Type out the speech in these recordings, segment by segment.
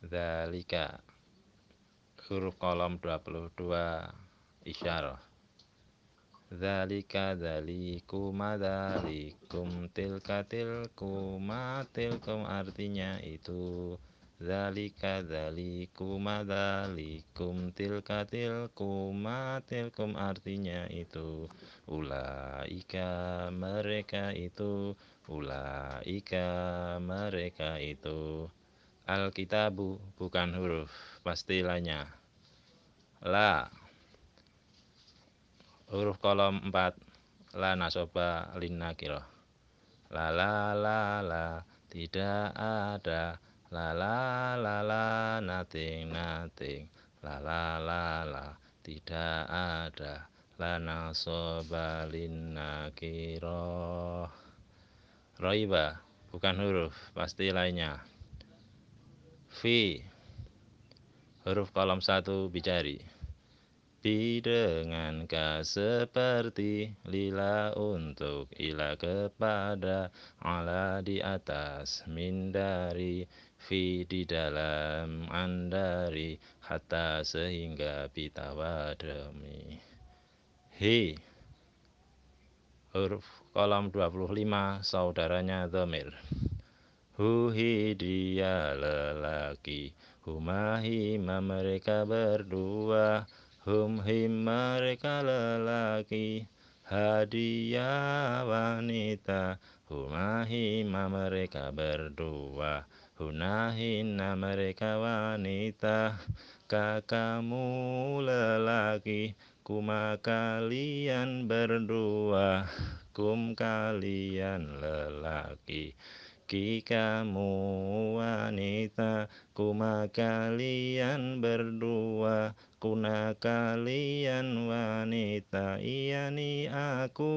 Zalika huruf kolom 22 isyarah Zalika zalikuma zalikum tilka tilkuma tilkum artinya itu. Zalika zalikuma zalikum tilka tilkuma tilkum artinya itu. Ulaika mereka itu. Ulaika mereka itu Alkitabu bukan huruf, pasti lainnya. La. Huruf kolom 4. La nasoba linna kiro. La la la la. Tidak ada. La la la la. Nothing nothing. La la la la. Tidak ada. La nasoba linna kiro. Roiba. Bukan huruf, pasti lainnya fi huruf kolom satu bicari. Bi dengan ka seperti lila untuk ila kepada ala di atas min dari fi di dalam andari hatta sehingga bitawadami hi huruf kolom 25 saudaranya domir Huhi dia lelaki Huma hima mereka berdua. Hum him mereka lelaki Hadiah wanita. Huma hima mereka berdua Hunahina mereka wanita. Kakamu lelaki Kuma kalian berdua. Kum kalian lelaki Ki kamu wanita Kuma kalian berdua. Kuna kalian wanita Iyani aku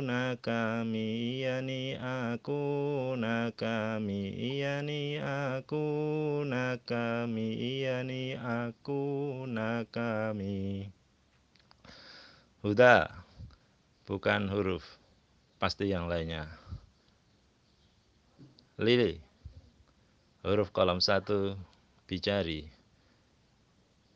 na kami Iyani aku na kami Iyani aku na kami Iyani aku na kami. Huda Bukan huruf Pasti yang lainnya Lili. Huruf kolom satu Bicari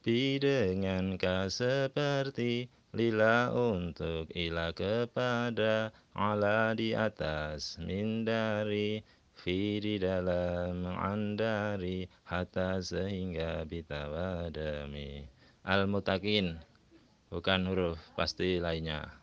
Bi dengan ka seperti Lila untuk ila kepada Ala di atas Min dari Fi di dalam Andari Hatta sehingga bitawadami Al-mutakin Bukan huruf Pasti lainnya